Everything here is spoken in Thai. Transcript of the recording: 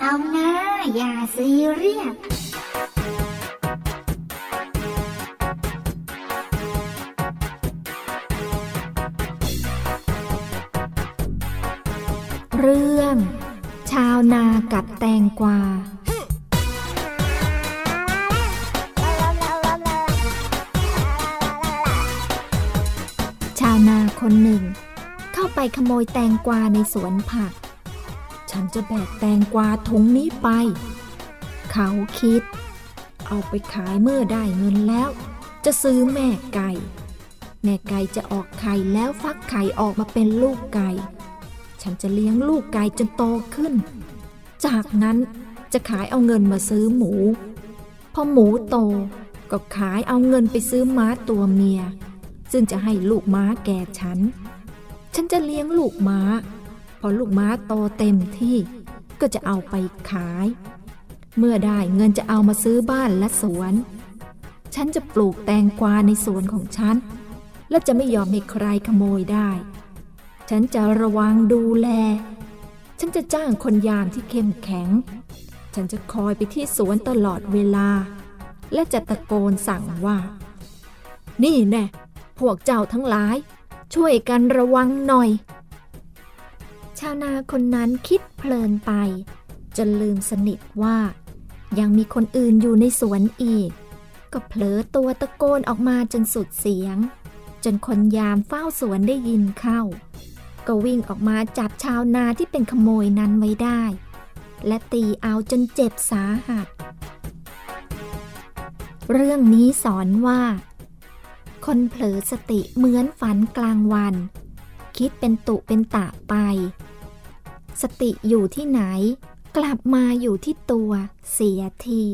เอย่าซีเรียสเรื่อง ชาวนากับแตงกวาชาวนาคนหนึ่ง เข้าไปขโมยแตงกวาในสวนผัก ฉันจะแบกแตงกวาถุงนี้ไป เขาคิด เอาไปขายเมื่อได้เงินแล้ว จะซื้อแม่ไก่ แม่ไก่จะออกไข่แล้วฟักไข่ออกมาเป็นลูกไก่ ฉันจะเลี้ยงลูกไก่จนโตขึ้น จากนั้นจะขายเอาเงินมาซื้อหมู พอหมูโตก็ขายเอาเงินไปซื้อม้าตัวเมีย ซึ่งจะให้ลูกม้าแก่ฉัน ฉันจะเลี้ยงลูกม้า พอลูกม้าโตเต็มที่ก็จะเอาไปขาย เมื่อได้เงินจะเอามาซื้อบ้านและสวน ฉันจะปลูกแตงกวาในสวนของฉัน และจะไม่ยอมให้ใครขโมยได้ ฉันจะระวังดูแล ฉันจะจ้างคนยามที่เข้มแข็ง ฉันจะคอยไปที่สวนตลอดเวลา และจะตะโกนสั่งว่า นี่แน่พวกเจ้าทั้งหลาย ช่วยกันระวังหน่อย ชาวนาคนนั้นคิดเพลินไป จนลืมสนิทว่า ยังมีคนอื่นอยู่ในสวนอีก ก็เผลอตัวตะโกนออกมาจนสุดเสียง จนคนยามเฝ้าสวนได้ยินเข้า ก็วิ่งออกมาจับชาวนาที่เป็นขโมยนั้นไว้ได้ และตีเอาจนเจ็บสาหัส เรื่องนี้สอนว่า คนเผลอสติเหมือนฝันกลางวันคิดเป็นตุเป็นตะไป สติอยู่ที่ไหน กลับมาอยู่ที่ตัวเสียที